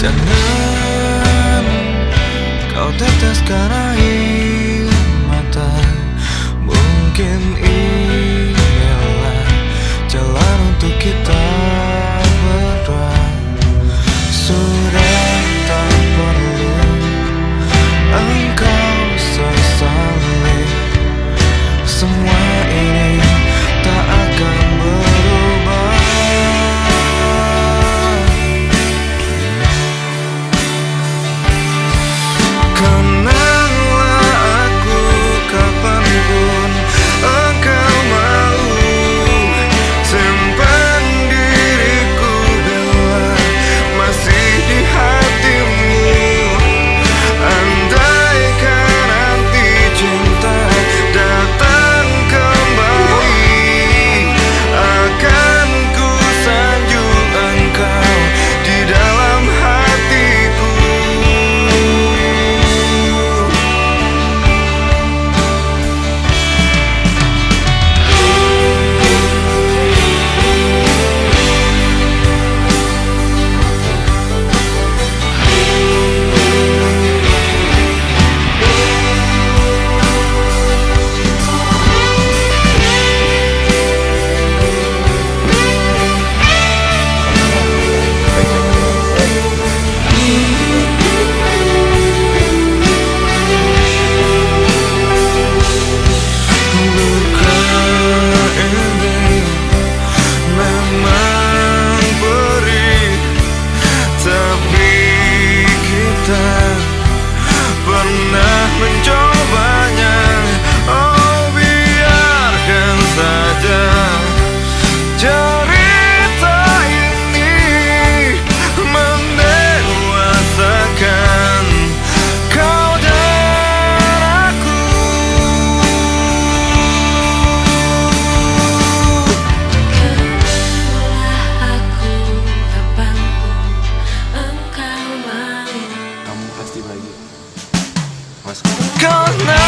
Jangan kau teteskan air. bring joy. Cause now